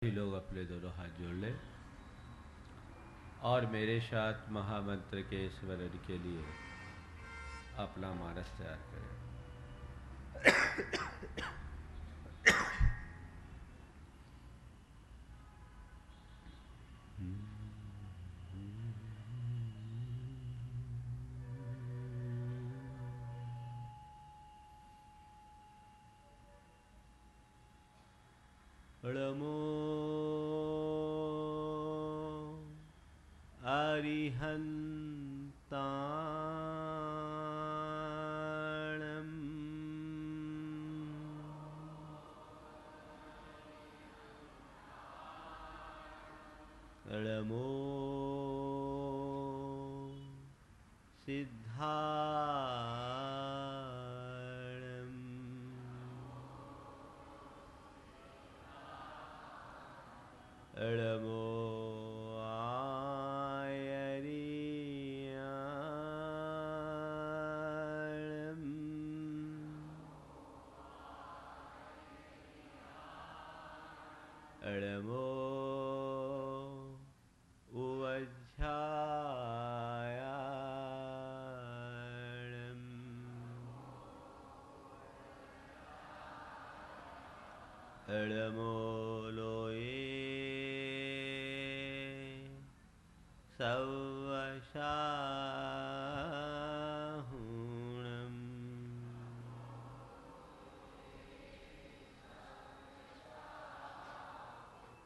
सभी लोग अपने दोनों हाथ जोड़ लें और मेरे साथ महामंत्र के स्मरण के लिए अपना मानस तैयार करें। सिद्धाणम् ळमो आयरियाणम् ळमो उवध्यायणम् ळमो लोये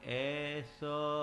ऐसो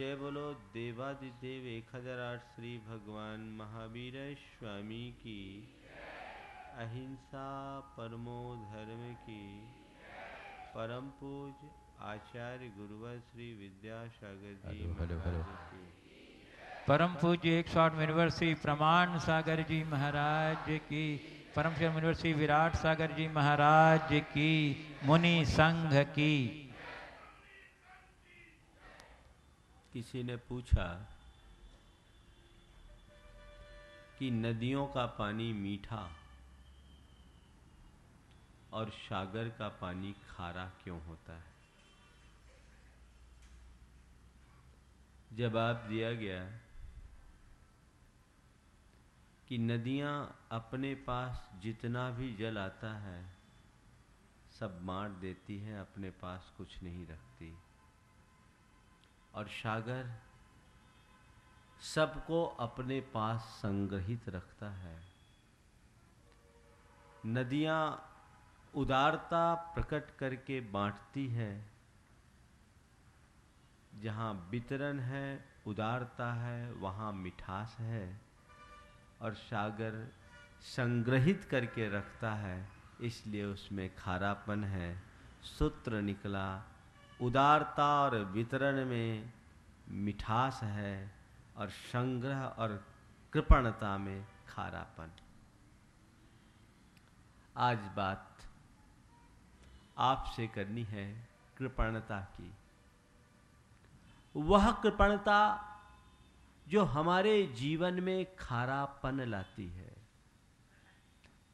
जय बोलो देवादिदेव एक हज़ार आठ श्री भगवान महावीर स्वामी की। अहिंसा परमो धर्म की। परम पूज आचार्य गुरुवर श्री विद्यासागर जी। महाराज की। परम पूज्य एक सौ आठ यूनिवर्सिटी प्रमाण सागर जी महाराज की। परम यूनिवर्सिटी विराट सागर जी महाराज की। मुनि संघ की। किसी ने पूछा कि नदियों का पानी मीठा और सागर का पानी खारा क्यों होता है? जवाब दिया गया कि नदियाँ अपने पास जितना भी जल आता है, सब बांट देती हैं, अपने पास कुछ नहीं रखती। और सागर सबको अपने पास संग्रहित रखता है। नदियाँ उदारता प्रकट करके बांटती है। जहाँ वितरण है, उदारता है, वहाँ मिठास है। और सागर संग्रहित करके रखता है, इसलिए उसमें खारापन है। सूत्र निकला उदारता और वितरण में मिठास है और संग्रह और कृपणता में खारापन। आज बात आपसे करनी है कृपणता की। वह कृपणता जो हमारे जीवन में खारापन लाती है।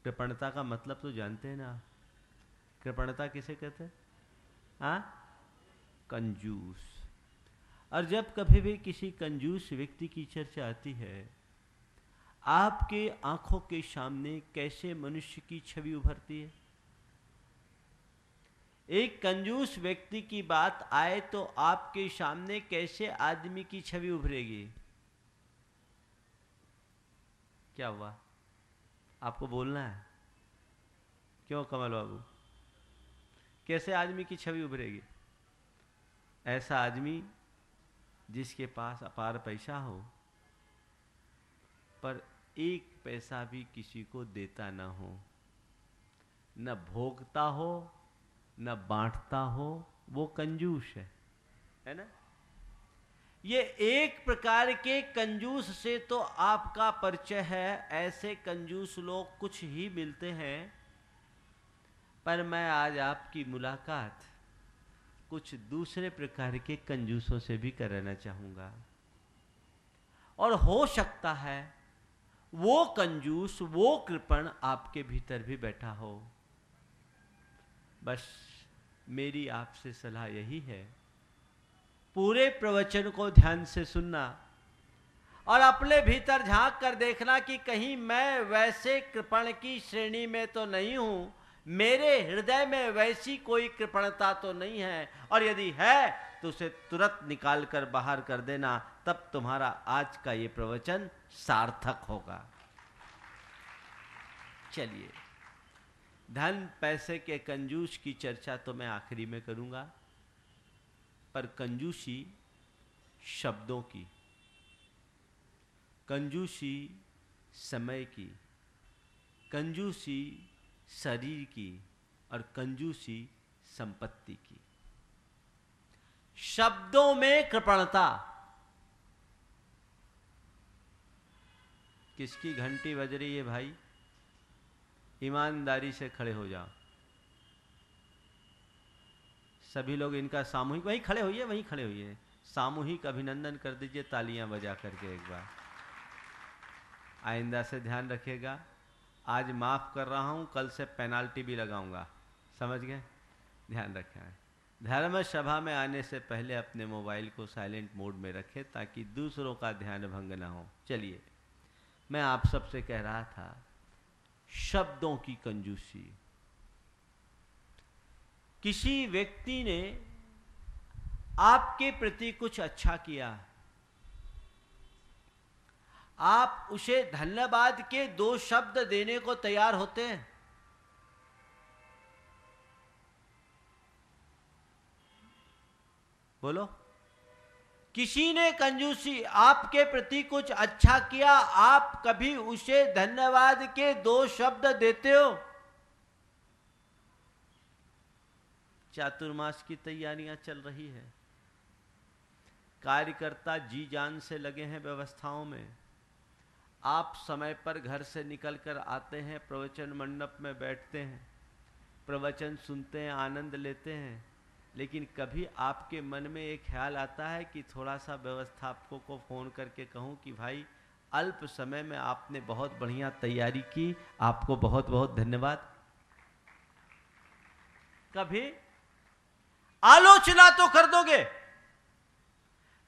कृपणता का मतलब तो जानते हैं ना। कृपणता किसे कहते हैं? हाँ? कंजूस। और जब कभी भी किसी कंजूस व्यक्ति की चर्चा आती है, आपके आँखों के सामने कैसे मनुष्य की छवि उभरती है? एक कंजूस व्यक्ति की बात आए तो आपके सामने कैसे आदमी की छवि उभरेगी? क्या हुआ? आपको बोलना है? क्यों कमल बाबू? कैसे आदमी की छवि उभरेगी? ऐसा आदमी जिसके पास अपार पैसा हो, पर एक पैसा भी किसी को देता ना हो, न भोगता हो, न बांटता हो, वो कंजूस है है ना? ये एक प्रकार के कंजूस से तो आपका परिचय है, ऐसे कंजूस लोग कुछ ही मिलते हैं। पर मैं आज आपकी मुलाकात कुछ दूसरे प्रकार के कंजूसों से भी कराना चाहूँगा। और हो सकता है वो कंजूस, वो कृपण आपके भीतर भी बैठा हो। बस मेरी आपसे सलाह यही है। पूरे प्रवचन को ध्यान से सुनना और अपने भीतर झाँक कर देखना कि कहीं मैं वैसे कृपण की श्रेणी में तो नहीं हूँ मेरे हृदय में वैसी कोई कृपणता तो नहीं है। और यदि है तो उसे तुरंत निकाल कर बाहर कर देना। तब तुम्हारा आज का ये प्रवचन सार्थक होगा। चलिए, धन, पैसे के कंजूस की चर्चा तो मैं आखिरी में करूँगा। पर कंजूसी शब्दों की, कंजूसी समय की, कंजूसी शरीर की और कंजूसी संपत्ति की। शब्दों में कृपणता। किसकी घंटी बज रही है भाई? ईमानदारी से खड़े हो जाओ। सभी लोग इनका सामूहिक, वहीं खड़े होइए, वहीं खड़े होइए। सामूहिक अभिनंदन कर दीजिए तालियाँ बजा करके एक बार। आइंदा से ध्यान रखिएगा। आज माफ़ कर रहा हूँ, कल से पेनाल्टी भी लगाऊँगा। समझ गए? ध्यान रखें धर्म सभा में आने से पहले अपने मोबाइल को साइलेंट मोड में रखें ताकि दूसरों का ध्यान भंग ना हो। चलिए, मैं आप सबसे कह रहा था, शब्दों की कंजूसी। किसी व्यक्ति ने आपके प्रति कुछ अच्छा किया आप उसे धन्यवाद के दो शब्द देने को तैयार होते हैं। बोलो। किसी ने कंजूसी आपके प्रति कुछ अच्छा किया, आप कभी उसे धन्यवाद के दो शब्द देते हो? चातुर्मास की तैयारियाँ चल रही है। कार्यकर्ता जी जान से लगे हैं व्यवस्थाओं में। आप समय पर घर से निकलकर आते हैं, प्रवचन मंडप में बैठते हैं, प्रवचन सुनते हैं, आनंद लेते हैं, लेकिन कभी आपके मन में एक ख्याल आता है कि थोड़ा सा व्यवस्थापकों को फ़ोन करके कहूँ कि भाई, अल्प समय में आपने बहुत बढ़िया तैयारी की, आपको बहुत बहुत धन्यवाद। कभी? आलोचना तो कर दोगे।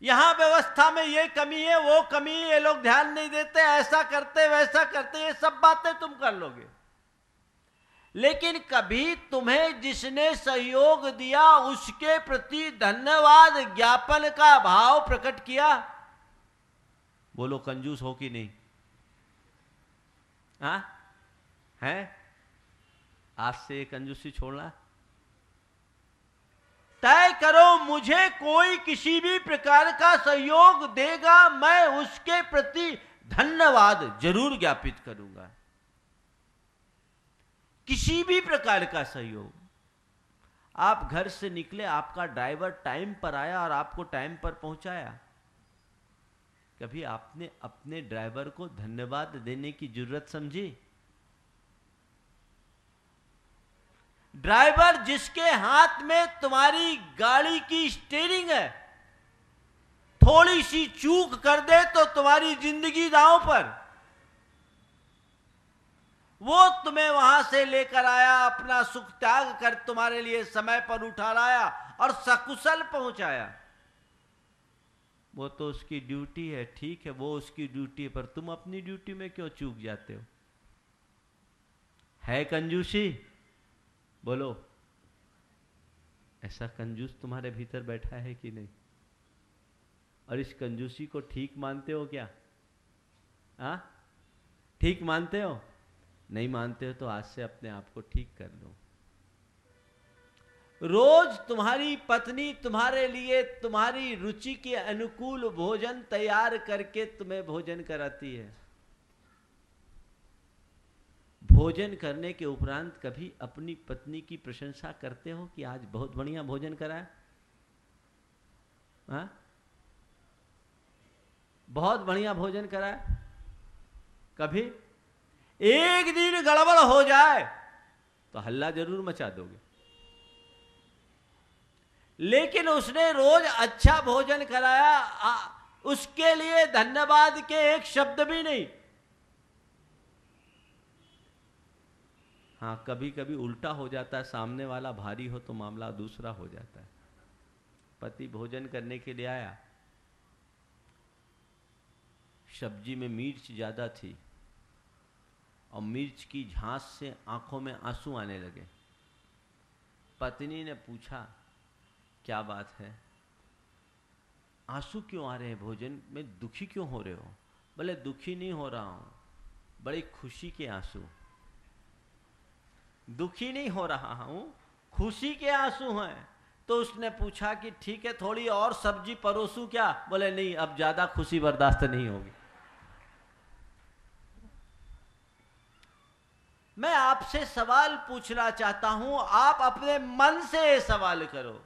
यहाँ व्यवस्था में ये कमी है, वो कमी है ये लोग ध्यान नहीं देते, ऐसा करते, वैसा करते, ये सब बातें तुम कर लोगे। लेकिन कभी तुम्हें जिसने सहयोग दिया, उसके प्रति धन्यवाद ज्ञापन का भाव प्रकट किया? बोलो कंजूस हो कि नहीं? हा? है? आज से कंजूसी छोड़ना? तय करो, मुझे कोई किसी भी प्रकार का सहयोग देगा, मैं उसके प्रति धन्यवाद ज़रूर ज्ञापित करूँगा। किसी भी प्रकार का सहयोग। आप घर से निकले, आपका ड्राइवर टाइम पर आया और आपको टाइम पर पहुँचाया। कभी आपने अपने ड्राइवर को धन्यवाद देने की ज़रूरत समझी? ड्राइवर जिसके हाथ में तुम्हारी गाड़ी की स्टेयरिंग है, थोड़ी सी चूक कर दे तो तुम्हारी ज़िंदगी दांव पर। वो तुम्हें वहाँ से लेकर आया, अपना सुख त्याग कर तुम्हारे लिए समय पर उठा लाया और सकुशल पहुँचाया। वो तो उसकी ड्यूटी है, ठीक है, वो उसकी ड्यूटी पर तुम अपनी ड्यूटी में क्यों चूक जाते हो? है कंजूसी? बोलो, ऐसा कंजूस तुम्हारे भीतर बैठा है कि नहीं? और इस कंजूसी को ठीक मानते हो क्या? आ? ठीक मानते हो? नहीं मानते हो तो आज से अपने आप को ठीक कर लो। रोज तुम्हारी पत्नी तुम्हारे लिए तुम्हारी रुचि के अनुकूल भोजन तैयार करके तुम्हें भोजन कराती है। भोजन करने के उपरांत कभी अपनी पत्नी की प्रशंसा करते हो कि आज बहुत बढ़िया भोजन करा हाँ? बहुत बढ़िया भोजन करा कभी? एक दिन गड़बड़ हो जाए तो हल्ला ज़रूर मचा दोगे। लेकिन उसने रोज अच्छा भोजन कराया आ, उसके लिए धन्यवाद के एक शब्द भी नहीं। हाँ कभी कभी उल्टा हो जाता है, सामने वाला भारी हो तो मामला दूसरा हो जाता है। पति भोजन करने के लिए आया। सब्ज़ी में मिर्च ज़्यादा थी और मिर्च की झांस से आँखों में आँसू आने लगे। पत्नी ने पूछा, क्या बात है? आँसू क्यों आ रहे हैं भोजन में? दुखी क्यों हो रहे हो? बोले दुखी नहीं हो रहा हूँ, बड़ी खुशी के आँसू। दुखी नहीं हो रहा हूँ, खुशी के आँसू हैं। तो उसने पूछा कि ठीक है, थोड़ी और सब्ज़ी परोसू क्या? बोले, नहीं, अब ज़्यादा खुशी बर्दाश्त नहीं होगी। मैं आपसे सवाल पूछना चाहता हूँ, आप अपने मन से सवाल करो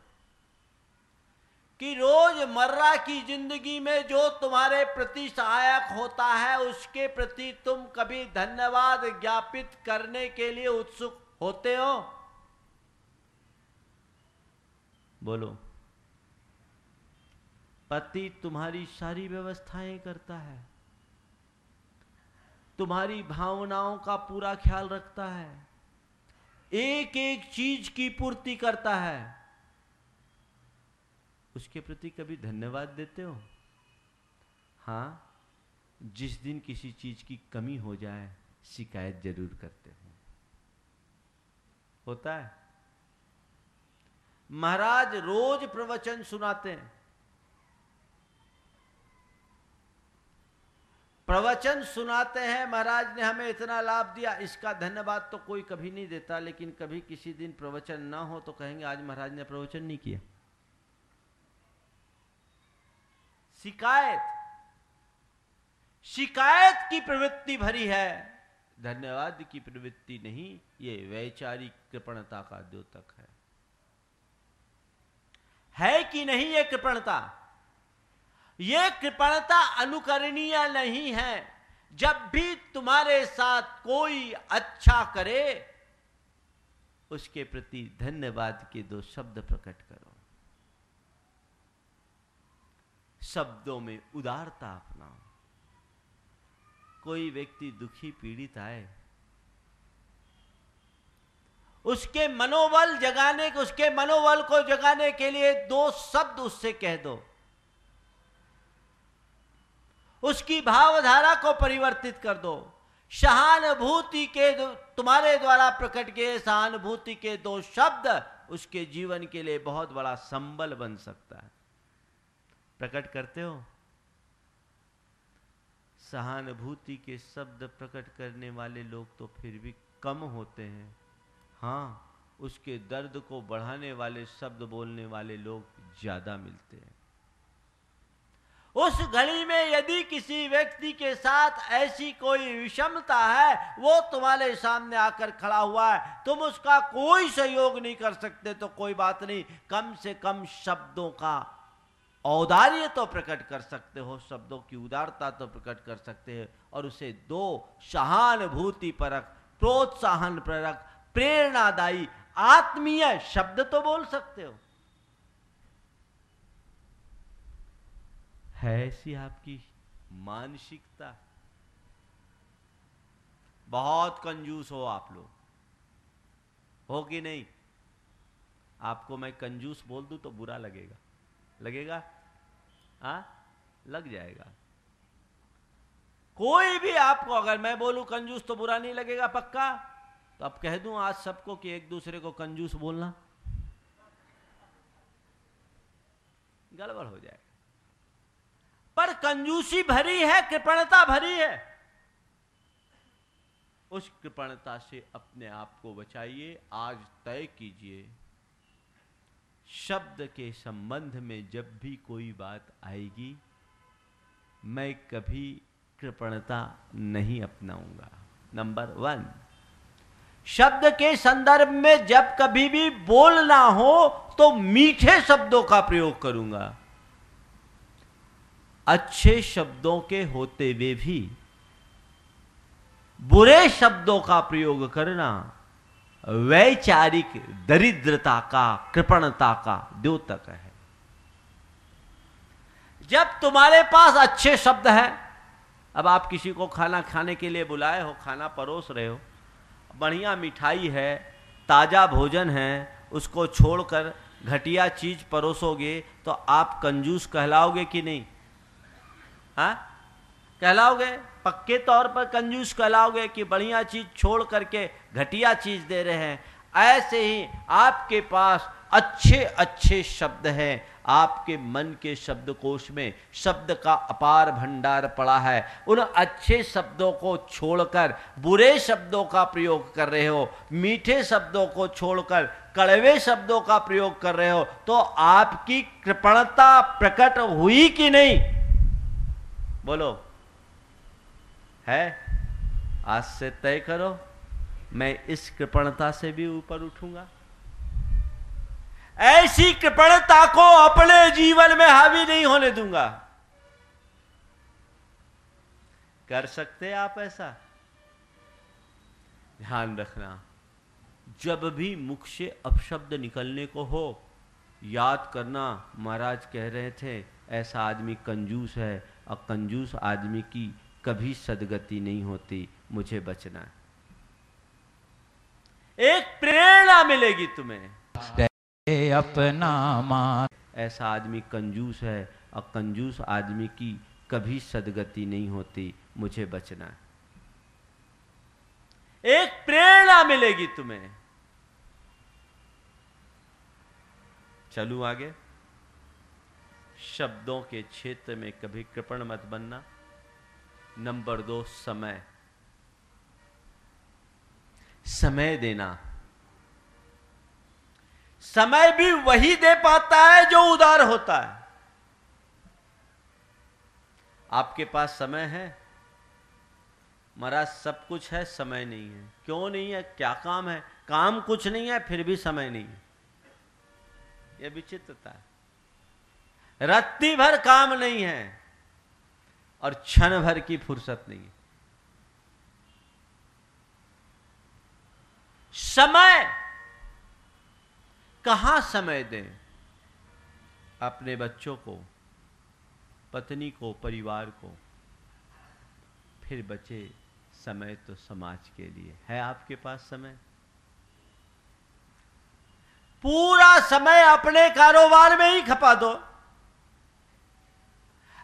कि रोज़मर्रा की ज़िंदगी में जो तुम्हारे प्रति सहायक होता है, उसके प्रति तुम कभी धन्यवाद ज्ञापित करने के लिए उत्सुक होते हो? बोलो। पति तुम्हारी सारी व्यवस्थाएँ करता है। तुम्हारी भावनाओं का पूरा ख्याल रखता है। एक एक चीज़ की पूर्ति करता है। उसके प्रति कभी धन्यवाद देते हो? हाँ जिस दिन किसी चीज़ की कमी हो जाए, शिकायत ज़रूर करते हो। होता है। महाराज रोज प्रवचन सुनाते हैं। प्रवचन सुनाते हैं, महाराज ने हमें इतना लाभ दिया, इसका धन्यवाद तो कोई कभी नहीं देता, लेकिन कभी किसी दिन प्रवचन ना हो तो कहेंगे, आज महाराज ने प्रवचन नहीं किया। शिकायत शिकायत की प्रवृत्ति भरी है। धन्यवाद की प्रवृत्ति नहीं, ये वैचारिक कृपणता का द्योतक है। है कि नहीं ये कृपणता? ये कृपणता अनुकरणीय नहीं है। जब भी तुम्हारे साथ कोई अच्छा करे, उसके प्रति धन्यवाद के दो शब्द प्रकट करो। शब्दों में उदारता अपनाओ। कोई व्यक्ति दुखी पीड़ित आए, उसके मनोबल जगाने, उसके मनोबल को जगाने के लिए दो शब्द उससे कह दो। उसकी भावधारा को परिवर्तित कर दो। सहानुभूति के तुम्हारे द्वारा प्रकट किए सहानुभूति के दो शब्द उसके जीवन के लिए बहुत बड़ा संबल बन सकता है। प्रकट करते हो? सहानुभूति के शब्द प्रकट करने वाले लोग तो फिर भी कम होते हैं। हाँ उसके दर्द को बढ़ाने वाले शब्द बोलने वाले लोग ज़्यादा मिलते हैं। उस घड़ी में यदि किसी व्यक्ति के साथ ऐसी कोई विषमता है, वो तुम्हारे सामने आकर खड़ा हुआ है, तुम उसका कोई सहयोग नहीं कर सकते तो कोई बात नहीं। कम से कम शब्दों का औदार्य तो प्रकट कर सकते हो, शब्दों की उदारता तो प्रकट कर सकते हैं, और उसे दो सहानुभूति परक, प्रोत्साहन परक, प्रेरणादायी, आत्मीय शब्द तो बोल सकते हो। है ऐसी आपकी मानसिकता? बहुत कंजूस हो आप लोग। हो कि नहीं? आपको मैं कंजूस बोल दूँ तो बुरा लगेगा। लगेगा? आ? लग जाएगा। कोई भी आपको, अगर मैं बोलूँ, कंजूस तो बुरा नहीं लगेगा, पक्का? तो अब कह दूँ, आज सबको कि एक दूसरे को कंजूस बोलना। गड़बड़ हो जाएगा। पर कंजूसी भरी है, कृपणता भरी है। उस कृपणता से अपने आप को बचाइए, आज तय कीजिए। शब्द के संबंध में जब भी कोई बात आएगी, मैं कभी कृपणता नहीं अपनाऊँगा। नंबर वन शब्द के संदर्भ में जब कभी भी बोलना हो तो मीठे शब्दों का प्रयोग करूँगा। अच्छे शब्दों के होते हुए भी बुरे शब्दों का प्रयोग करना वैचारिक दरिद्रता का, कृपणता का द्योतक है। जब तुम्हारे पास अच्छे शब्द हैं, अब आप किसी को खाना खाने के लिए बुलाए हो, खाना परोस रहे हो, बढ़िया मिठाई है, ताज़ा भोजन है, उसको छोड़कर घटिया चीज़ परोसोगे तो आप कंजूस कहलाओगे कि नहीं? हाँ? कहलाओगे? पक्के तौर पर कंजूस कहलाओगे कि बढ़िया चीज़ छोड़ करके घटिया चीज़ दे रहे हैं। ऐसे ही आपके पास अच्छे अच्छे शब्द हैं। आपके मन के शब्दकोश में शब्द का अपार भंडार पड़ा है। उन अच्छे शब्दों को छोड़कर, बुरे शब्दों का प्रयोग कर रहे हो, मीठे शब्दों को छोड़कर, कड़वे शब्दों का प्रयोग कर रहे हो तो आपकी कृपणता प्रकट हुई कि नहीं? बोलो। है? आज से तय करो, मैं इस कृपणता से भी ऊपर उठूँगा। ऐसी कृपणता को अपने जीवन में हावी नहीं होने दूँगा। कर सकते आप ऐसा? ध्यान रखना, जब भी मुख से अपशब्द निकलने को हो, याद करना, महाराज कह रहे थे, ऐसा आदमी कंजूस है और कंजूस आदमी की कभी सदगति नहीं होती मुझे बचना है। एक प्रेरणा मिलेगी तुम्हें। अपना मान। ऐसा आदमी कंजूस है और कंजूस आदमी की कभी सदगति नहीं होती मुझे बचना है। एक प्रेरणा मिलेगी तुम्हें। चलू आगे। शब्दों के क्षेत्र में कभी कृपण मत बनना। नंबर दो, समय। समय देना। समय भी वही दे पाता है जो उदार होता है। आपके पास समय है? महाराज, सब कुछ है, समय नहीं है। क्यों नहीं है? क्या काम है? काम कुछ नहीं है, फिर भी समय नहीं है। यह विचित्रता है। रत्ती भर काम नहीं है। और क्षण भर की फुर्सत नहीं समय! कहाँ समय दें? अपने बच्चों को, पत्नी को, परिवार को। फिर बचे समय तो समाज के लिए। है आपके पास समय? पूरा समय अपने कारोबार में ही खपा दो।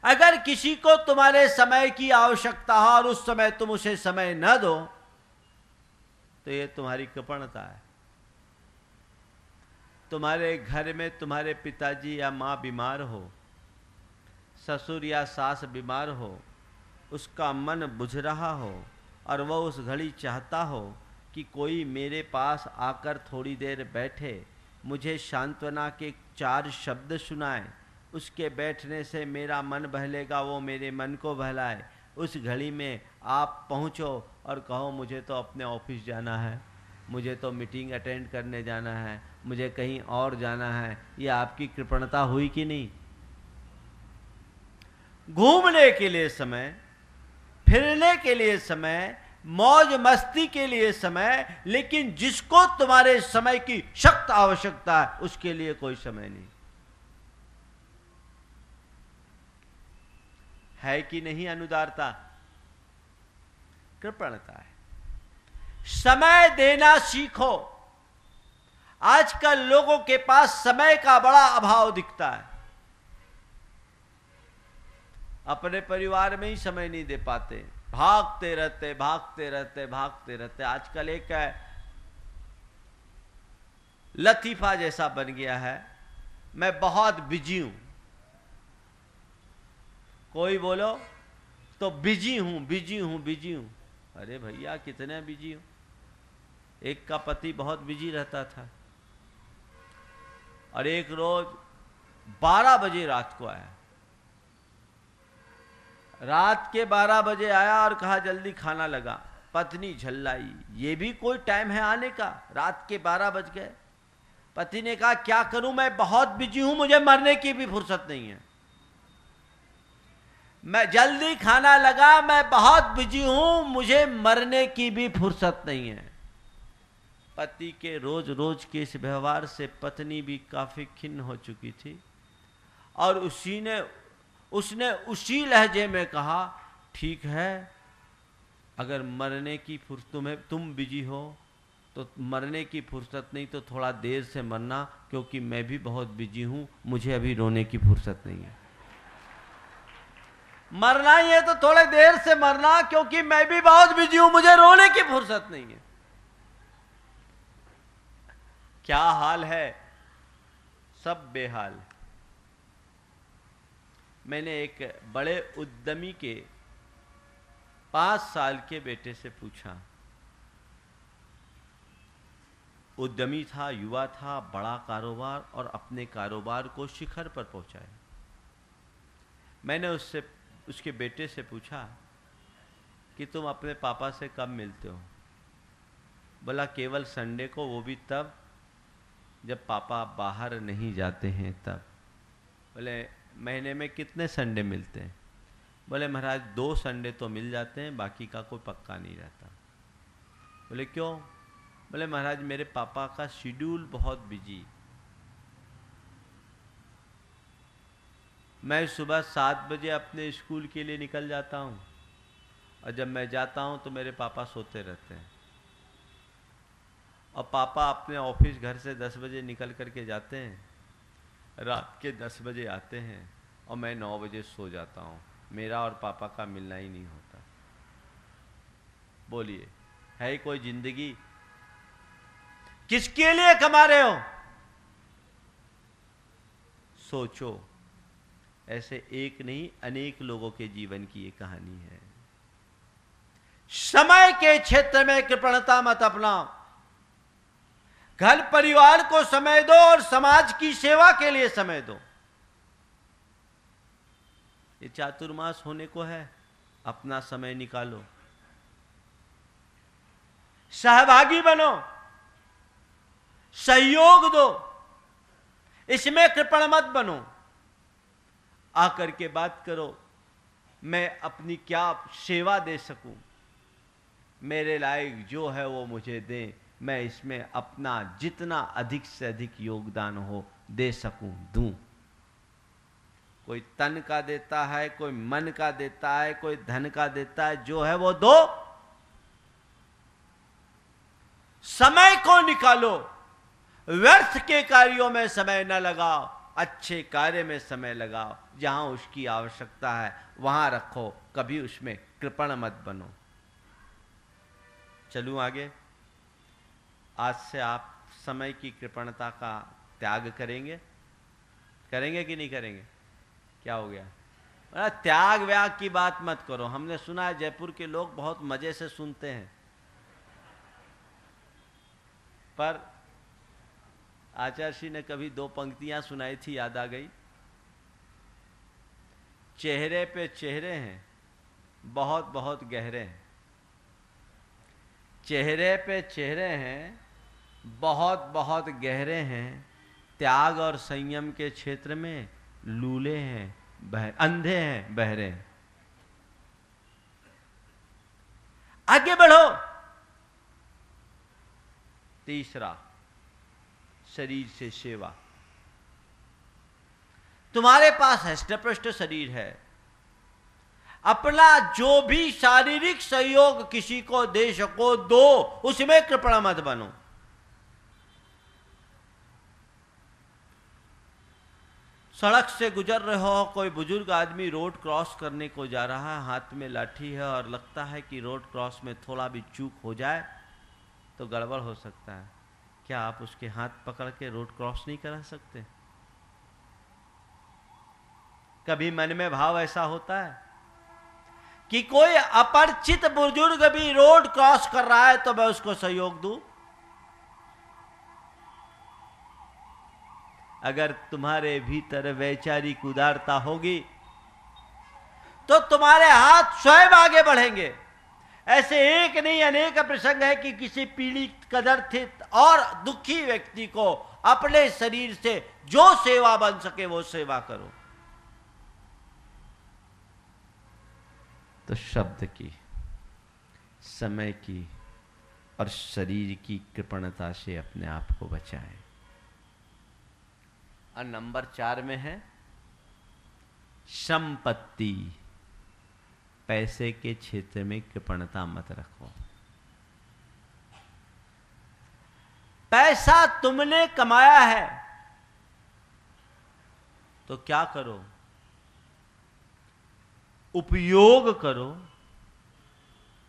अगर किसी को तुम्हारे समय की आवश्यकता हो और उस समय तुम उसे समय न दो तो ये तुम्हारी कृपणता है। तुम्हारे घर में तुम्हारे पिताजी या माँ बीमार हो, ससुर या सास बीमार हो, उसका मन बुझ रहा हो और वह उस घड़ी चाहता हो कि कोई मेरे पास आकर थोड़ी देर बैठे, मुझे सांत्वना के चार शब्द सुनाए उसके बैठने से मेरा मन बहलेगा, वो मेरे मन को बहलाए। उस घड़ी में आप पहुँचो और कहो, मुझे तो अपने ऑफ़िस जाना है। मुझे तो मीटिंग अटेंड करने जाना है। मुझे कहीं और जाना है। ये आपकी कृपणता हुई कि नहीं? घूमने के लिए समय, फिरने के लिए समय, मौज मस्ती के लिए समय, लेकिन जिसको तुम्हारे समय की सख्त आवश्यकता है, उसके लिए कोई समय नहीं। है कि नहीं अनुदारता? कृपणता है। समय देना सीखो। आजकल लोगों के पास समय का बड़ा अभाव दिखता है। अपने परिवार में ही समय नहीं दे पाते। भागते रहते भागते रहते भागते रहते। आजकल एक है लतीफा जैसा बन गया है। मैं बहुत बिज़ी हूँ। कोई बोलो तो बिज़ी हूँ बिज़ी हूँ बिज़ी हूँ। अरे भैया, कितने बिज़ी हो? एक का पति बहुत बिज़ी रहता था। और एक रोज 12 बजे रात को आया। रात के 12 बजे आया और कहा, जल्दी खाना लगा। पत्नी झल्लाई, ये भी कोई टाइम है आने का? रात के 12 बज गए। पति ने कहा, क्या करूँ? मैं बहुत बिज़ी हूँ, मुझे मरने की भी फुर्सत नहीं है। मैं जल्दी खाना लगा, मैं बहुत बिज़ी हूँ, मुझे मरने की भी फुर्सत नहीं है। पति के रोज रोज के इस व्यवहार से पत्नी भी काफ़ी खिन्न हो चुकी थी। और उसी ने, उसने उसी लहजे में कहा, ठीक है, अगर मरने की फुर्सत तुम्हें, तुम बिज़ी हो तो मरने की फुर्सत नहीं तो थोड़ा देर से मरना, क्योंकि मैं भी बहुत बिज़ी हूँ, मुझे अभी रोने की फुर्सत नहीं है। मरना ही है तो थोड़े देर से मरना, क्योंकि मैं भी बहुत बिज़ी हूँ, मुझे रोने की फुर्सत नहीं है। क्या हाल है? सब बेहाल मैंने एक बड़े उद्यमी के पाँच साल के बेटे से पूछा। उद्यमी था, युवा था, बड़ा कारोबार और अपने कारोबार को शिखर पर पहुँचाया। मैंने उससे उसके बेटे से पूछा कि तुम अपने पापा से कब मिलते हो? बोला, केवल संडे को, वो भी तब, जब पापा बाहर नहीं जाते हैं तब। बोले, महीने में कितने संडे मिलते हैं? बोले, महाराज, दो संडे तो मिल जाते हैं, बाकी का कोई पक्का नहीं रहता। बोले, क्यों? बोले, महाराज, मेरे पापा का शेड्यूल बहुत बिज़ी मैं सुबह सात बजे अपने स्कूल के लिए निकल जाता हूँ। और जब मैं जाता हूँ तो मेरे पापा सोते रहते हैं। और पापा अपने ऑफ़िस घर से दस बजे निकल करके जाते हैं। रात के दस बजे आते हैं, और मैं नौ बजे सो जाता हूँ। मेरा और पापा का मिलना ही नहीं होता। बोलिए, है कोई ज़िंदगी? किसके लिए कमा रहे हो? सोचो। ऐसे एक नहीं, अनेक लोगों के जीवन की ये कहानी है। समय के क्षेत्र में कृपणता मत अपना घर परिवार को समय दो और समाज की सेवा के लिए समय दो। ये चातुर्मास होने को है, अपना समय निकालो। सहभागी बनो। सहयोग दो। इसमें कृपण मत बनो। आकर के बात करो, मैं अपनी क्या सेवा दे सकूँ? मेरे लायक जो है वो मुझे दे, मैं इसमें अपना जितना अधिक से अधिक योगदान हो, दे सकूँ, दूँ। कोई तन का देता है, कोई मन का देता है, कोई धन का देता है, जो है वो दो। समय को निकालो, व्यर्थ के कार्यों में समय न लगाओ। अच्छे कार्य में समय लगाओ, जहाँ उसकी आवश्यकता है, वहाँ रखो, कभी उसमें कृपण मत बनो। चलू आगे। आज से आप समय की कृपणता का त्याग करेंगे? करेंगे कि नहीं करेंगे? क्या हो गया? त्याग व्याग की बात मत करो। हमने सुना है जयपुर के लोग बहुत मज़े से सुनते हैं। पर आचार्य श्री ने कभी दो पंक्तियाँ सुनाई थी याद आ गई? चेहरे पे चेहरे हैं बहुत बहुत गहरे हैं। चेहरे पे चेहरे हैं बहुत बहुत गहरे हैं त्याग और संयम के क्षेत्र में लूले हैं बह, अंधे हैं बहरे हैं। आगे बढ़ो। तीसरा शरीर से सेवा। तुम्हारे पास हष्टपृष्ट शरीर है। अपना जो भी शारीरिक सहयोग किसी को दे सको, दो, उसमें कृपणा मत बनो। सड़क से गुजर रहे हो, कोई बुज़ुर्ग आदमी रोड क्रॉस करने को जा रहा है, हाथ में लाठी है और लगता है कि रोड क्रॉस में थोड़ा भी चूक हो जाए तो गड़बड़ हो सकता है। क्या आप उसके हाथ पकड़ के रोड क्रॉस नहीं करा सकते? कभी मन में भाव ऐसा होता है कि कोई अपरिचित बुज़ुर्ग भी रोड क्रॉस कर रहा है तो मैं उसको सहयोग दू? अगर तुम्हारे भीतर वैचारिक उदारता होगी तो तुम्हारे हाथ स्वयं आगे बढ़ेंगे। ऐसे एक नहीं, अनेक प्रसंग है कि किसी पीड़ित, कदर्थित और दुखी व्यक्ति को अपने शरीर से जो सेवा बन सके, वो सेवा करो। तो शब्द की, समय की और शरीर की कृपणता से अपने आप को बचाएँ। और नंबर चार में है, संपत्ति। पैसे के क्षेत्र में कृपणता मत रखो। पैसा तुमने कमाया है तो क्या करो? उपयोग करो,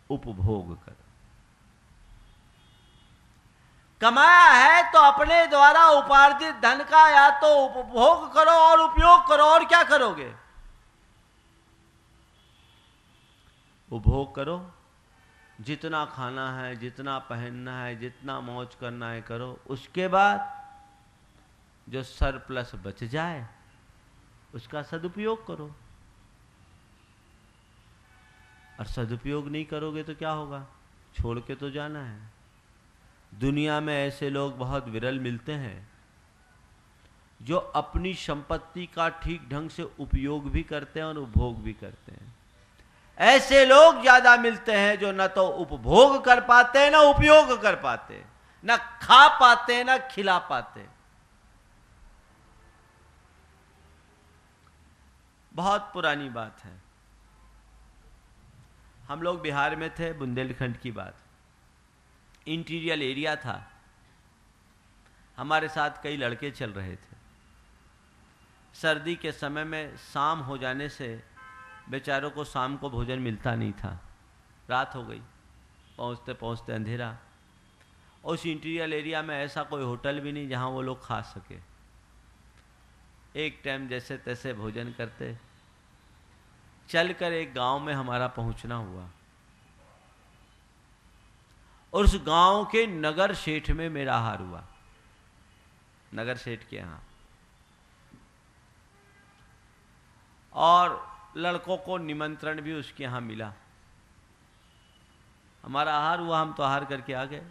उपभोग करो। कमाया है तो अपने द्वारा उपार्जित धन का या तो उपभोग करो और उपयोग करो, और क्या करोगे? उपभोग करो। जितना खाना है, जितना पहनना है, जितना मौज करना है करो। उसके बाद जो सरप्लस बच जाए, उसका सदुपयोग करो। और सदुपयोग नहीं करोगे तो क्या होगा? छोड़ के तो जाना है। दुनिया में ऐसे लोग बहुत विरल मिलते हैं, जो अपनी संपत्ति का ठीक ढंग से उपयोग भी करते हैं और उपभोग भी करते हैं। ऐसे लोग ज़्यादा मिलते हैं जो न तो उपभोग कर पाते हैं ना उपयोग कर पाते, न खा पाते, ना खिला पाते। बहुत पुरानी बात है। हम लोग बिहार में थे, बुंदेलखंड की बात। इंटीरियल एरिया था। हमारे साथ कई लड़के चल रहे थे। सर्दी के समय में शाम हो जाने से बेचारों को शाम को भोजन मिलता नहीं था। रात हो गई। पहुँचते पहुँचते अंधेरा। उस इंटीरियर एरिया में ऐसा कोई होटल भी नहीं जहाँ वो लोग खा सके। एक टाइम जैसे तैसे भोजन करते। चलकर एक गाँव में हमारा पहुँचना हुआ। और उस गाँव के नगर सेठ में मेरा हार हुआ। नगर सेठ के यहाँ। और लड़कों को निमंत्रण भी उसके यहाँ मिला। हमारा आहार हुआ, हम तो आहार करके आ गए।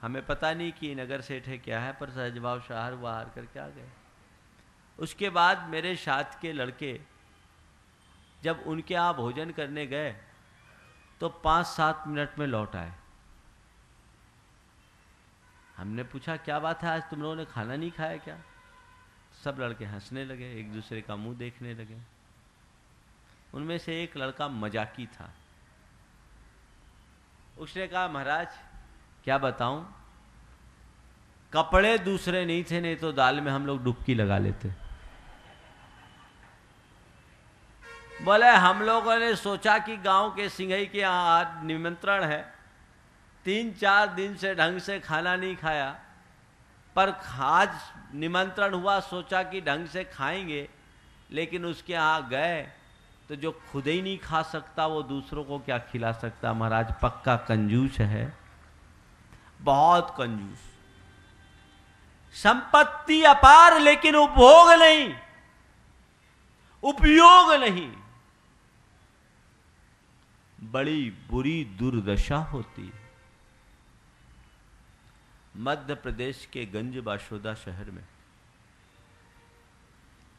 हमें पता नहीं कि नगर सेठ है, क्या है, पर सहजभाव से आहार हुआ आहार करके आ गए। उसके बाद मेरे साथ के लड़के जब उनके यहाँ भोजन करने गए तो पाँच सात मिनट में लौट आए। हमने पूछा, क्या बात है, आज तुम लोगों ने खाना नहीं खाया क्या? सब लड़के हंसने लगे, एक दूसरे का मुँह देखने लगे। उनमें से एक लड़का मजाकी था। उसने कहा, महाराज, क्या बताऊँ? कपड़े दूसरे नहीं थे, नहीं तो दाल में हम लोग डुबकी लगा लेते। बोले, हम लोगों ने सोचा कि गाँव के सिंघई के यहाँ आज निमंत्रण है। तीन चार दिन से ढंग से खाना नहीं खाया, पर आज निमंत्रण हुआ, सोचा कि ढंग से खाएँगे, लेकिन उसके यहाँ गए तो जो खुद ही नहीं खा सकता, वो दूसरों को क्या खिला सकता? महाराज, पक्का कंजूस है। बहुत कंजूस। संपत्ति अपार, लेकिन उपभोग नहीं। उपयोग नहीं। बड़ी बुरी दुर्दशा होती है। मध्य प्रदेश के गंज बाशोदा शहर में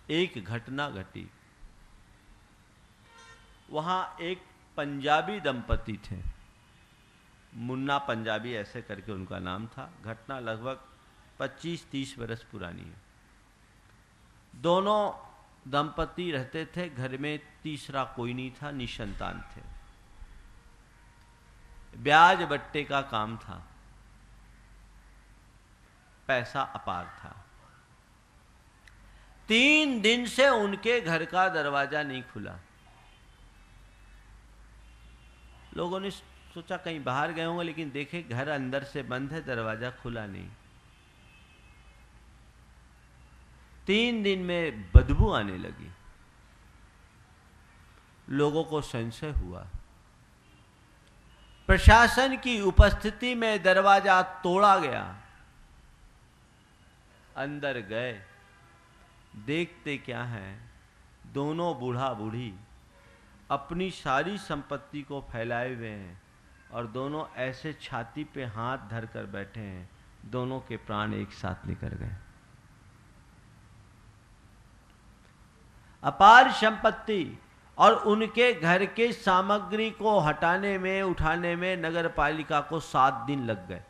एक घटना घटी। वहाँ एक पंजाबी दंपति थे। मुन्ना पंजाबी ऐसे करके उनका नाम था। घटना लगभग 25-30 वर्ष पुरानी है। दोनों दंपति रहते थे। घर में तीसरा कोई नहीं था निसंतान थे। ब्याज बट्टे का काम था। पैसा अपार था। तीन दिन से उनके घर का दरवाज़ा नहीं खुला। लोगों ने सोचा कहीं बाहर गए होंगे, लेकिन देखे घर अंदर से बंद है, दरवाज़ा खुला नहीं। तीन दिन में बदबू आने लगी। लोगों को संशय हुआ। प्रशासन की उपस्थिति में दरवाज़ा तोड़ा गया। अंदर गए। देखते क्या है, दोनों बूढ़ा बूढ़ी अपनी सारी संपत्ति को फैलाए हुए हैं और दोनों ऐसे छाती पे हाथ धर कर बैठे हैं, दोनों के प्राण एक साथ निकल गए। अपार संपत्ति और उनके घर के सामग्री को हटाने में, उठाने में नगर पालिका को सात दिन लग गए।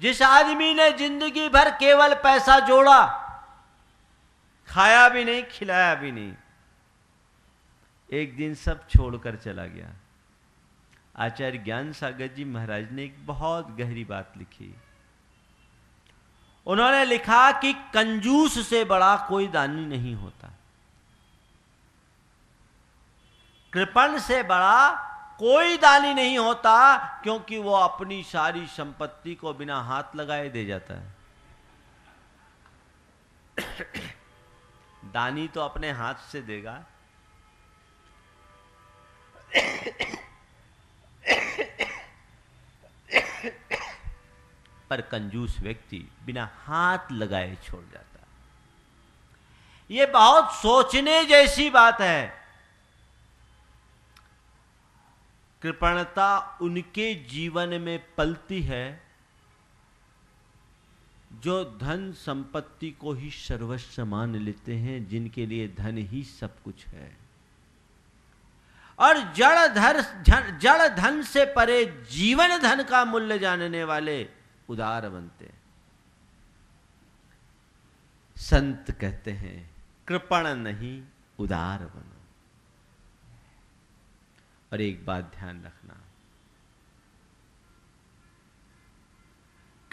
जिस आदमी ने ज़िंदगी भर केवल पैसा जोड़ा खाया भी नहीं, खिलाया भी नहीं। एक दिन सब छोड़कर चला गया। आचार्य ज्ञान सागर जी महाराज ने एक बहुत गहरी बात लिखी। उन्होंने लिखा कि कंजूस से बड़ा कोई दानी नहीं होता। कृपण से बड़ा कोई दानी नहीं होता, क्योंकि वो अपनी सारी संपत्ति को बिना हाथ लगाए दे जाता है। दानी तो अपने हाथ से देगा। पर कंजूस व्यक्ति बिना हाथ लगाए छोड़ जाता। ये बहुत सोचने जैसी बात है। कृपणता उनके जीवन में पलती है। जो धन संपत्ति को ही सर्वस्व मान लेते हैं, जिनके लिए धन ही सब कुछ है। और जड़ धर, जड़ धन से परे जीवन धन का मूल्य जानने वाले उदार बनते संत कहते हैं, कृपण नहीं, उदार बनो। और एक बात ध्यान रखना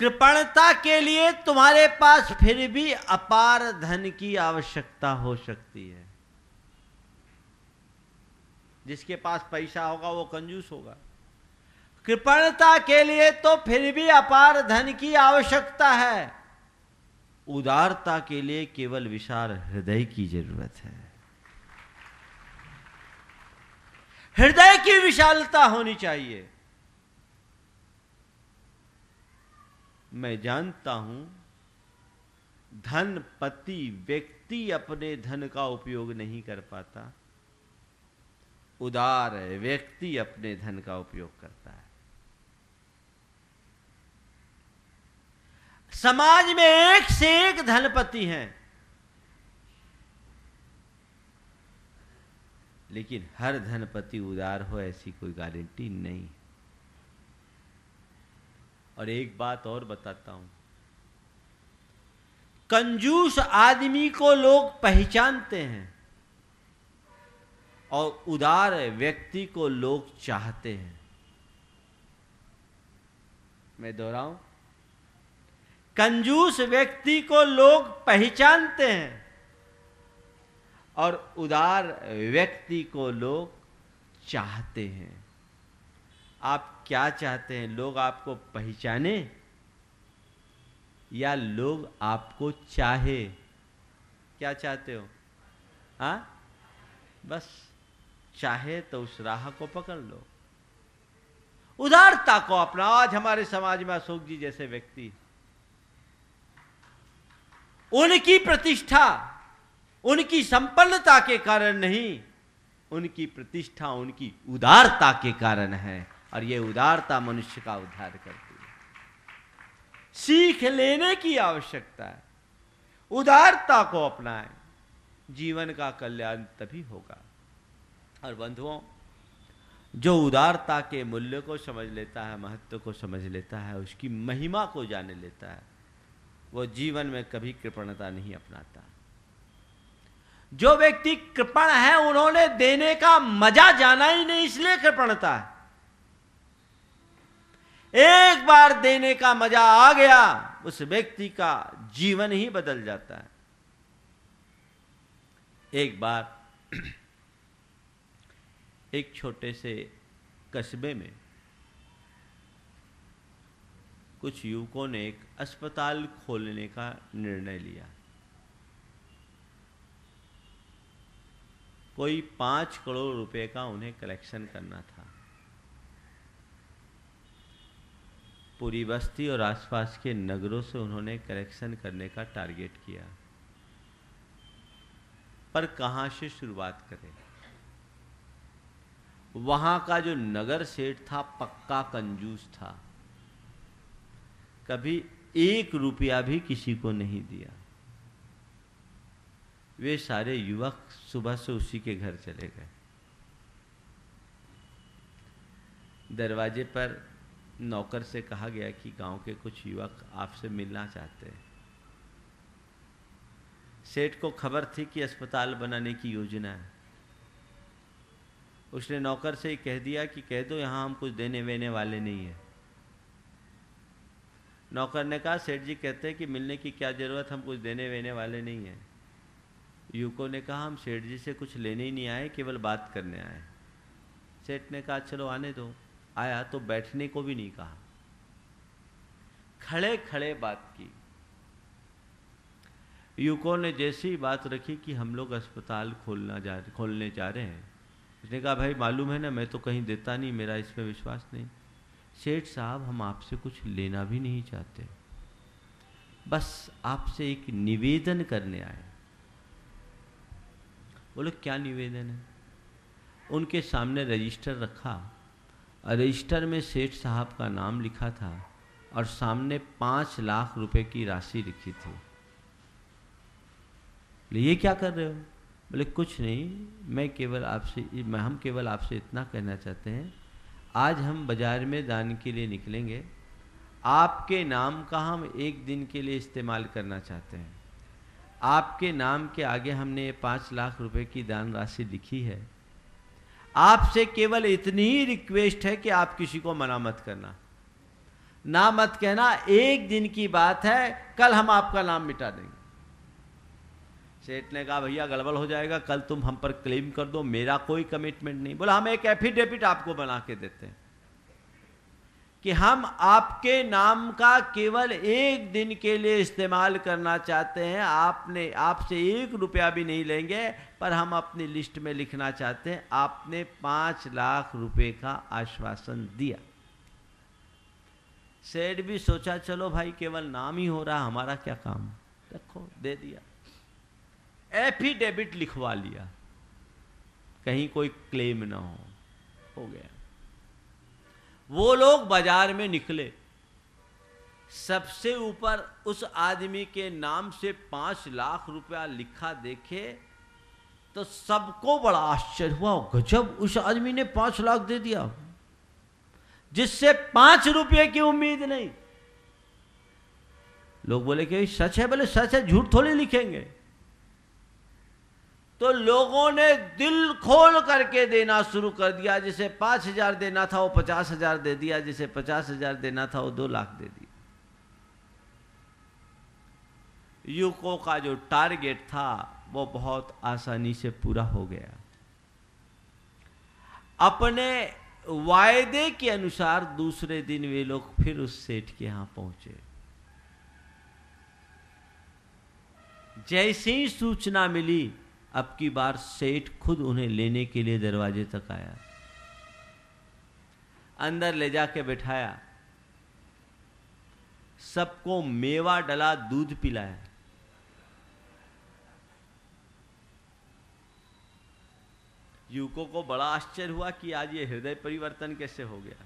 कृपणता के लिए तुम्हारे पास फिर भी अपार धन की आवश्यकता हो सकती है। जिसके पास पैसा होगा, वो कंजूस होगा। कृपणता के लिए तो फिर भी अपार धन की आवश्यकता है। उदारता के लिए केवल विशाल हृदय की ज़रूरत है। हृदय की विशालता होनी चाहिए। मैं जानता हूँ, धनपति व्यक्ति अपने धन का उपयोग नहीं कर पाता। उदार व्यक्ति अपने धन का उपयोग करता है। समाज में एक से एक धनपति हैं। लेकिन हर धनपति उदार हो ऐसी कोई गारंटी नहीं। और एक बात और बताता हूँ। कंजूस आदमी को लोग पहचानते हैं और उदार व्यक्ति को लोग चाहते हैं। मैं दोहराऊं। कंजूस व्यक्ति को लोग पहचानते हैं और उदार व्यक्ति को लोग चाहते हैं। आप क्या चाहते हैं? लोग आपको पहचाने? या लोग आपको चाहे? क्या चाहते हो? हा? बस चाहे तो उस राह को पकड़ लो। उदारता को अपना। आज हमारे समाज में अशोक जी जैसे व्यक्ति, उनकी प्रतिष्ठा, उनकी संपन्नता के कारण नहीं, उनकी प्रतिष्ठा, उनकी उदारता के कारण है। और यह उदारता मनुष्य का उद्धार करती है। सीख लेने की आवश्यकता है। उदारता को अपनाएँ। जीवन का कल्याण तभी होगा। और बंधुओं, जो उदारता के मूल्य को समझ लेता है, महत्व को समझ लेता है, उसकी महिमा को जाने लेता है, वो जीवन में कभी कृपणता नहीं अपनाता। जो व्यक्ति कृपण है, उन्होंने देने का मज़ा जाना ही नहीं, इसलिए कृपणता है। एक बार देने का मज़ा आ गया, उस व्यक्ति का जीवन ही बदल जाता है। एक बार एक छोटे से कस्बे में कुछ युवकों ने एक अस्पताल खोलने का निर्णय लिया। कोई पाँच करोड़ रुपए का उन्हें कलेक्शन करना था। पूरी बस्ती और आसपास के नगरों से उन्होंने कलेक्शन करने का टारगेट किया। पर कहाँ से शुरुआत करें? वहाँ का जो नगर सेठ था, पक्का कंजूस था। कभी एक रुपया भी किसी को नहीं दिया। वे सारे युवक सुबह से उसी के घर चले गए। दरवाजे पर नौकर से कहा गया कि गाँव के कुछ युवक आपसे मिलना चाहते हैं। सेठ को खबर थी कि अस्पताल बनाने की योजना है। उसने नौकर से ही कह दिया कि कह दो, यहाँ हम कुछ देने वेने वाले नहीं है। नौकर ने कहा, सेठ जी कहते हैं कि मिलने की क्या ज़रूरत, हम कुछ देने वेने वाले नहीं है। युवकों ने कहा, हम सेठ जी से कुछ लेने ही नहीं आए, केवल बात करने आए। सेठ ने कहा, चलो आने दो। आया तो बैठने को भी नहीं कहा। खड़े खड़े बात की। युवकों ने जैसी बात रखी कि हम लोग अस्पताल खोलना जा, खोलने जा रहे हैं। उसने कहा, भाई, मालूम है ना, मैं तो कहीं देता नहीं, मेरा इसमें विश्वास नहीं। सेठ साहब, हम आपसे कुछ लेना भी नहीं चाहते। बस आपसे एक निवेदन करने आए। बोले, क्या निवेदन है? उनके सामने रजिस्टर रखा। रजिस्टर में सेठ साहब का नाम लिखा था और सामने पाँच लाख रुपए की राशि लिखी थी। बोले, ये क्या कर रहे हो? बोले, कुछ नहीं, मैं केवल आपसे, मैं, हम केवल आपसे इतना कहना चाहते हैं। आज हम बाज़ार में दान के लिए निकलेंगे। आपके नाम का हम एक दिन के लिए इस्तेमाल करना चाहते हैं। आपके नाम के आगे हमने ये पाँच लाख रुपए की दान राशि लिखी है। आपसे केवल इतनी ही रिक्वेस्ट है कि आप किसी को मना मत करना। ना मत कहना, एक दिन की बात है, कल हम आपका नाम मिटा देंगे। सेठ ने कहा, भैया, गड़बड़ हो जाएगा, कल तुम हम पर क्लेम कर दो, मेरा कोई कमिटमेंट नहीं। बोला, हम एक एफिडेविट आपको बना के देते हैं। कि हम आपके नाम का केवल एक दिन के लिए इस्तेमाल करना चाहते हैं। आपने, आपसे एक रुपया भी नहीं लेंगे, पर हम अपनी लिस्ट में लिखना चाहते हैं। आपने पाँच लाख रुपए का आश्वासन दिया। सेठ भी सोचा, चलो भाई, केवल नाम ही हो रहा, हमारा क्या काम रखो दे दिया। एफिडेविट लिखवा लिया। कहीं कोई क्लेम ना हो। हो गया। वो लोग बाज़ार में निकले। सबसे ऊपर उस आदमी के नाम से पाँच लाख रुपया लिखा देखे तो सबको बड़ा आश्चर्य हुआ, गजब, उस आदमी ने पाँच लाख दे दिया। जिससे पाँच रुपये की उम्मीद नहीं। लोग बोले कि सच है, बोले सच है, झूठ थोड़ी लिखेंगे। तो लोगों ने दिल खोल करके देना शुरू कर दिया। जिसे पाँच हज़ार देना था, वो पचास हज़ार दे दिया। जिसे पचास हज़ार देना था, वो दो लाख दे दिया युवकों का जो टारगेट था, वो बहुत आसानी से पूरा हो गया। अपने वायदे के अनुसार दूसरे दिन वे लोग फिर उस सेठ के यहाँ पहुँचे। जैसी सूचना मिली अब की बार सेठ खुद उन्हें लेने के लिए दरवाजे तक आया। अंदर ले जाके बैठाया। सबको मेवा डला, दूध पिलाया। युवकों को बड़ा आश्चर्य हुआ कि आज ये हृदय परिवर्तन कैसे हो गया।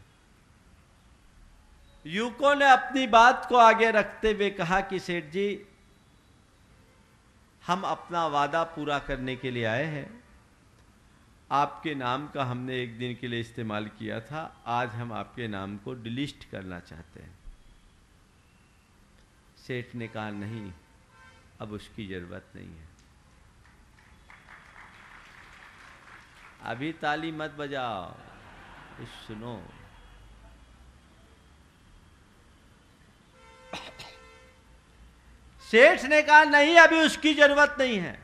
युवकों ने अपनी बात को आगे रखते हुए कहा कि सेठ जी हम अपना वादा पूरा करने के लिए आए हैं। आपके नाम का हमने एक दिन के लिए इस्तेमाल किया था। आज हम आपके नाम को डिलिस्ट करना चाहते हैं। सेठ ने कहा, नहीं, अब उसकी ज़रूरत नहीं है। अभी ताली मत बजाओ। सुनो। सेठ ने कहा, नहीं, अभी उसकी ज़रूरत नहीं है।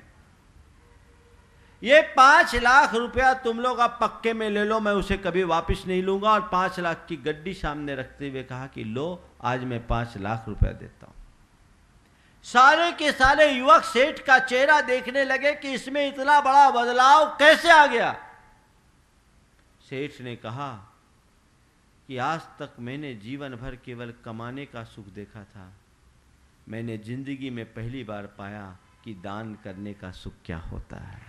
ये पाँच लाख रुपया तुम लोग अब पक्के में ले लो, मैं उसे कभी वापस नहीं लूँगा। और पाँच लाख की गड्डी सामने रखते हुए कहा कि, लो, आज मैं पाँच लाख रुपया देता हूँ। सारे के सारे युवक सेठ का चेहरा देखने लगे कि इसमें इतना बड़ा बदलाव कैसे आ गया। सेठ ने कहा कि, आज तक मैंने जीवन भर केवल कमाने का सुख देखा था। मैंने ज़िंदगी में पहली बार पाया कि दान करने का सुख क्या होता है।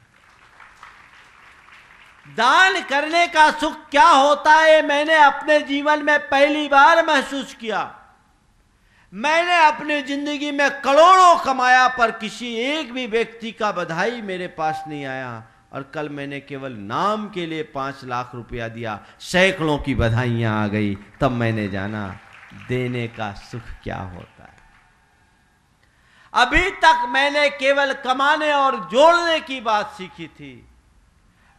दान करने का सुख क्या होता है, मैंने अपने जीवन में पहली बार महसूस किया। मैंने अपनी ज़िंदगी में करोड़ों कमाया, पर किसी एक भी व्यक्ति का बधाई मेरे पास नहीं आया, और कल मैंने केवल नाम के लिए पाँच लाख रुपया दिया, सैकड़ों की बधाइयाँ आ गई, तब मैंने जाना, देने का सुख क्या होता अभी तक मैंने केवल कमाने और जोड़ने की बात सीखी थी।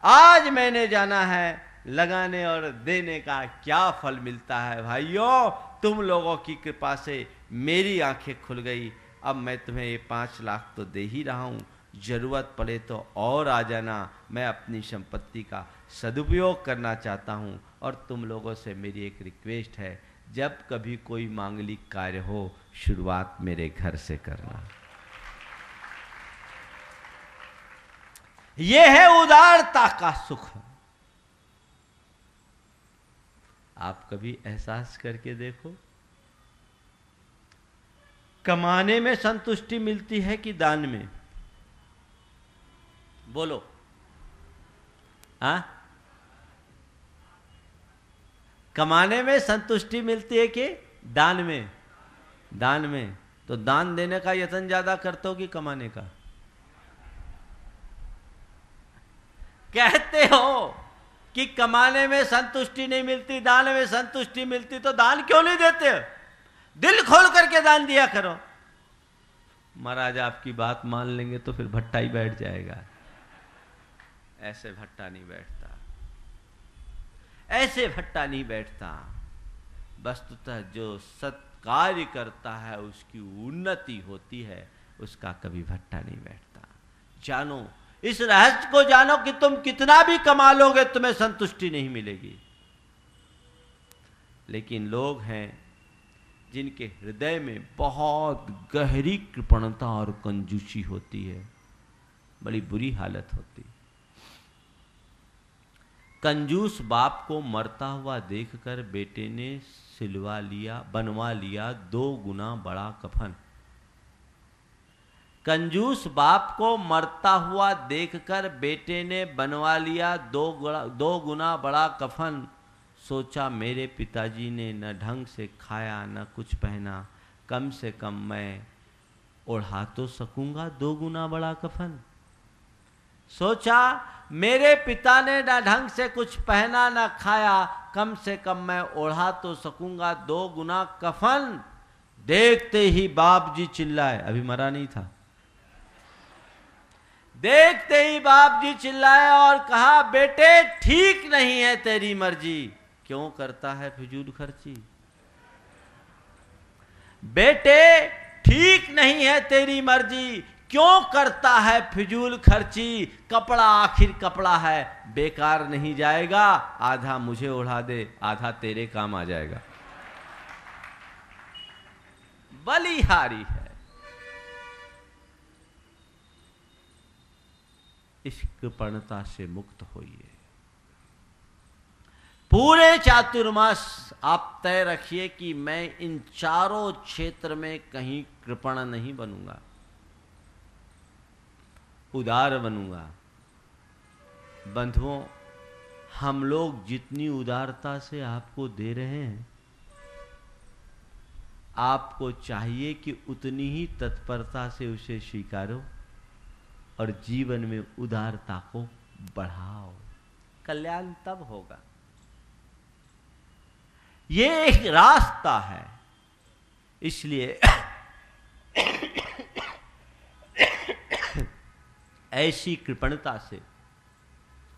आज मैंने जाना है लगाने और देने का क्या फल मिलता है। भाइयों, तुम लोगों की कृपा से मेरी आँखें खुल गई। अब मैं तुम्हें ये पाँच लाख तो दे ही रहा हूँ। ज़रूरत पड़े तो और आ जाना। मैं अपनी संपत्ति का सदुपयोग करना चाहता हूँ और तुम लोगों से मेरी एक रिक्वेस्ट है। जब कभी कोई मांगलिक कार्य हो शुरुआत मेरे घर से करना। यह है उदारता का सुख। आप कभी एहसास करके देखो, कमाने में संतुष्टि मिलती है कि दान में? बोलो। हा? कमाने में संतुष्टि मिलती है कि दान में? दान में तो दान देने का यत्न ज़्यादा करते हो कि कमाने का? कहते हो कि कमाने में संतुष्टि नहीं मिलती, दान में संतुष्टि मिलती तो दान क्यों नहीं देते? दिल खोल करके दान दिया करो। महाराज, आपकी बात मान लेंगे तो फिर भट्टा ही बैठ जाएगा। ऐसे भट्टा नहीं बैठता। ऐसे भट्टा नहीं बैठता। वस्तुतः जो सत्कार्य करता है, उसकी उन्नति होती है, उसका कभी भट्टा नहीं बैठता। जानो, इस रहस्य को जानो कि तुम कितना भी कमा लोगे, तुम्हें संतुष्टि नहीं मिलेगी। लेकिन लोग हैं, जिनके हृदय में बहुत गहरी कृपणता और कंजूसी होती है, बड़ी बुरी हालत होती कंजूस बाप को मरता हुआ देखकर बेटे ने सिलवा लिया, बनवा लिया दो गुना बड़ा कफन। कंजूस बाप को मरता हुआ देखकर बेटे ने बनवा लिया दो दो गुना बड़ा कफन। सोचा, मेरे पिताजी ने न ढंग से खाया, न कुछ पहना, कम से कम मैं ओढ़ा तो सकूँगा दो गुना बड़ा कफन। सोचा मेरे पिता ने ना ढंग से कुछ पहना, न खाया, कम से कम मैं ओढ़ा तो सकूँगा। दो गुना कफन, देखते ही बाप जी चिल्लाए। अभी मरा नहीं था। देखते ही बाप जी चिल्लाए और कहा, बेटे, ठीक नहीं है तेरी मर्ज़ी। क्यों करता है फिजूल खर्ची? बेटे, ठीक नहीं है तेरी मर्ज़ी। क्यों करता है फिजूल खर्ची? कपड़ा आखिर कपड़ा है। बेकार नहीं जाएगा। आधा मुझे उड़ा दे। आधा तेरे काम आ जाएगा। बलिहारी है। इस कृपणता से मुक्त होइए। पूरे चातुर्मास आप तय रखिए कि मैं इन चारों क्षेत्र में कहीं कृपण नहीं बनूँगा। उदार बनूँगा। बंधुओं, हम लोग जितनी उदारता से आपको दे रहे हैं, आपको चाहिए कि उतनी ही तत्परता से उसे स्वीकारो और जीवन में उदारता को बढ़ाओ। कल्याण तब होगा। ये एक रास्ता है, इसलिए ऐसी कृपणता से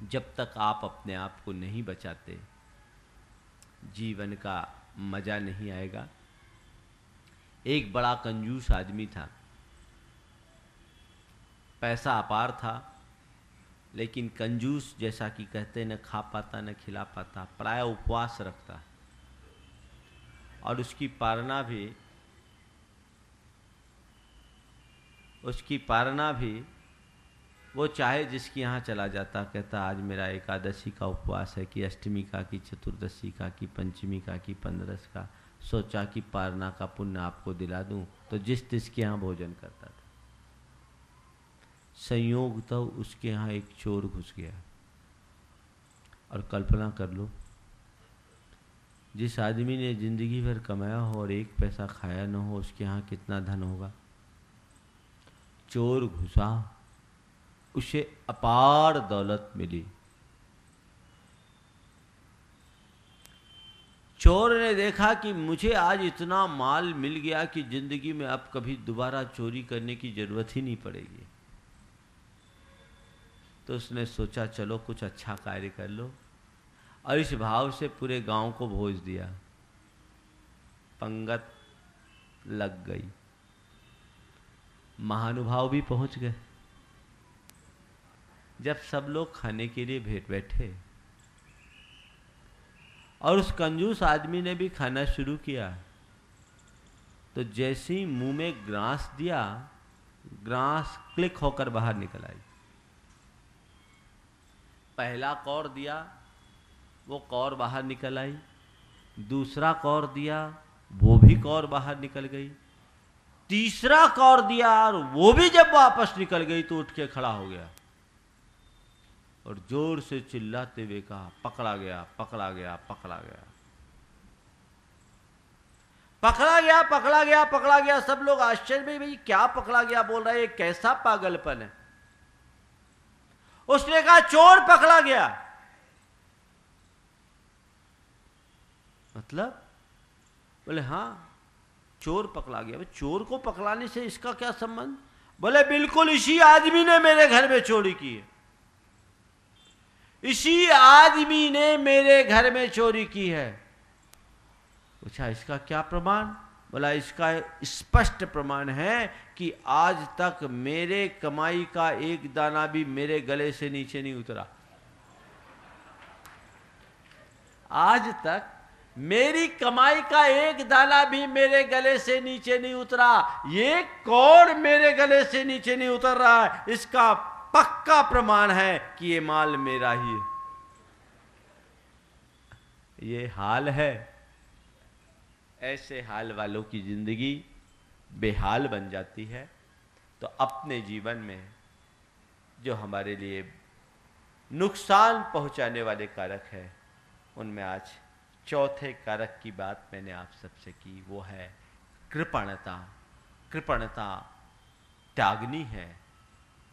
जब तक आप अपने आप को नहीं बचाते, जीवन का मज़ा नहीं आएगा। एक बड़ा कंजूस आदमी था। पैसा अपार था, लेकिन कंजूस जैसा कि कहते न खा पाता, न खिला पाता, प्राय उपवास रखता। और उसकी पारना भी, उसकी पारना भी वो चाहे जिसके यहाँ चला जाता, कहता, आज मेरा एकादशी का उपवास है कि अष्टमी का, कि चतुर्दशी का, कि पंचमी का, कि पंद्रस का। सोचा कि पारना का पुण्य आपको दिला दूँ। तो जिस तिसके यहाँ भोजन करता था। संयोग तो उसके यहाँ एक चोर घुस गया। और कल्पना कर लो, जिस आदमी ने ज़िंदगी भर कमाया हो और एक पैसा खाया न हो, उसके यहाँ कितना धन होगा? चोर घुसा उसे अपार दौलत मिली। चोर ने देखा कि मुझे आज इतना माल मिल गया कि ज़िंदगी में अब कभी दोबारा चोरी करने की ज़रूरत ही नहीं पड़ेगी। तो उसने सोचा, चलो, कुछ अच्छा कार्य कर लो। और इस भाव से पूरे गाँव को भोज दिया। पंगत लग गई। महानुभाव भी पहुँच गए। जब सब लोग खाने के लिए भेंट बैठे। और उस कंजूस आदमी ने भी खाना शुरू किया। तो जैसे ही मुँह में ग्रास दिया, ग्रास क्लिक होकर बाहर निकल आई। पहला कौर दिया, वो कौर बाहर निकल आई। दूसरा कौर दिया, वो भी कौर बाहर निकल गई। तीसरा कौर दिया और वो भी जब वापस निकल गई तो उठ के खड़ा हो गया। और ज़ोर से चिल्लाते हुए कहा, पकड़ा गया पकड़ा गया पकड़ा गया। पकड़ा गया पकड़ा गया पकड़ा गया। सब लोग आश्चर्य में, भाई, क्या पकड़ा गया बोल रहा है? कैसा पागलपन है? उसने कहा, चोर पकड़ा गया। मतलब? बोले हाँ चोर पकड़ा गया। चोर को पकड़ाने से इसका क्या संबंध? बोले, बिल्कुल इसी आदमी ने मेरे घर में चोरी की है। इसी आदमी ने मेरे घर में चोरी की है। पूछा इसका क्या प्रमाण? बोला इसका स्पष्ट प्रमाण है कि आज तक मेरे कमाई का एक दाना भी मेरे गले से नीचे नहीं उतरा। आज तक मेरी कमाई का एक दाना भी मेरे गले से नीचे नहीं उतरा। ये कौन मेरे गले से नीचे नहीं उतर रहा है? इसका पक्का प्रमाण है कि ये माल मेरा ही है। ये हाल है। ऐसे हाल वालों की ज़िंदगी बेहाल बन जाती है। तो अपने जीवन में जो हमारे लिए नुकसान पहुँचाने वाले कारक है, उनमें आज चौथे कारक की बात मैंने आप सबसे की, वो है कृपणता। कृपणता त्यागनी है।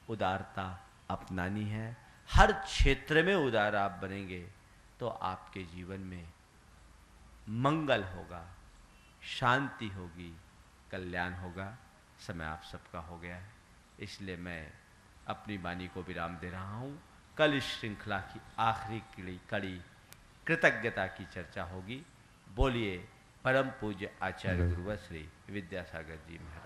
उदारता अपनानी है। हर क्षेत्र में उदार आप बनेंगे तो आपके जीवन में मंगल होगा शांति होगी कल्याण होगा। समय आप सबका हो गया है। इसलिए मैं अपनी वाणी को विराम दे रहा हूँ। कल इस श्रृंखला की आखिरी कड़ी कृतज्ञता की चर्चा होगी। बोलिए परम पूज्य आचार्य गुरुवर श्री विद्यासागर जी महाराज।